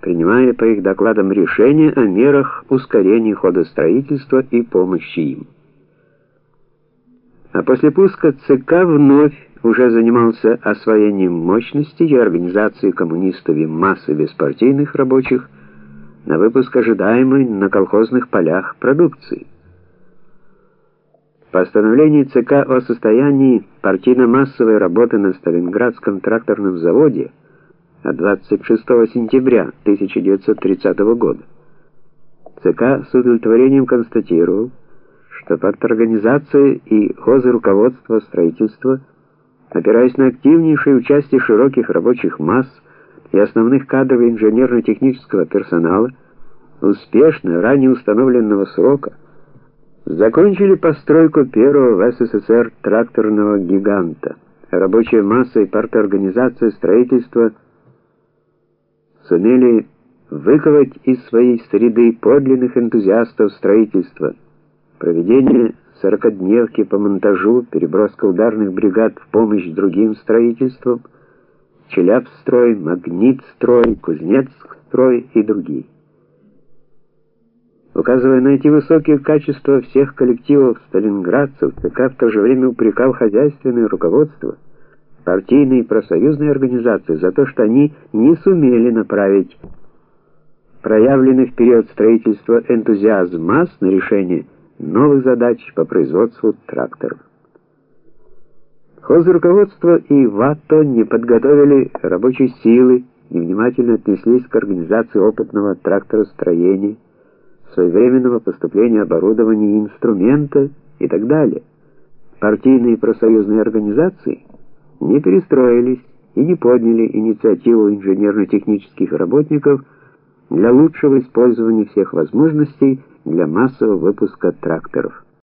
принимая по их докладам решения о мерах ускорения хода строительства и помощи им. А после пуска ЦК вновь уже занимался освоением мощности и организацией и массы беспартийных рабочих на выпуск ожидаемой на колхозных полях продукции. Постановление ЦК о состоянии партийно-массовой работы на Сталинградском тракторном заводе от 26 сентября 1930 года ЦК с удовлетворением констатировал, что парторганизация и хозруководство строительства, опираясь на активнейшее участие широких рабочих масс и основных кадров инженерно-технического персонала, успешно ранее установленного срока, закончили постройку первого в СССР тракторного гиганта. Рабочая масса и парторганизация строительства сумели выковать из своей среды подлинных энтузиастов строительства. Проведение сорокодневки по монтажу, переброска ударных бригад в помощь другим строительствам, Челябстрой, Магнитстрой, Кузнецкстрой и другие. Указывая на эти высокие качества всех коллективов сталинградцев, ЦК в то же время упрекал хозяйственное руководство, партийные и профсоюзные организации за то, что они не сумели направить проявленный в период строительства энтузиазм масс на решение новых задач по производству тракторов. Хозруководство и ВАТО не подготовили рабочей силы, невнимательно отнеслись к организации опытного тракторостроения, своевременного поступления оборудования и инструмента и так далее. Партийные и профсоюзные организации не перестроились и не подняли инициативу инженерно-технических работников для лучшего использования всех возможностей для массового выпуска тракторов.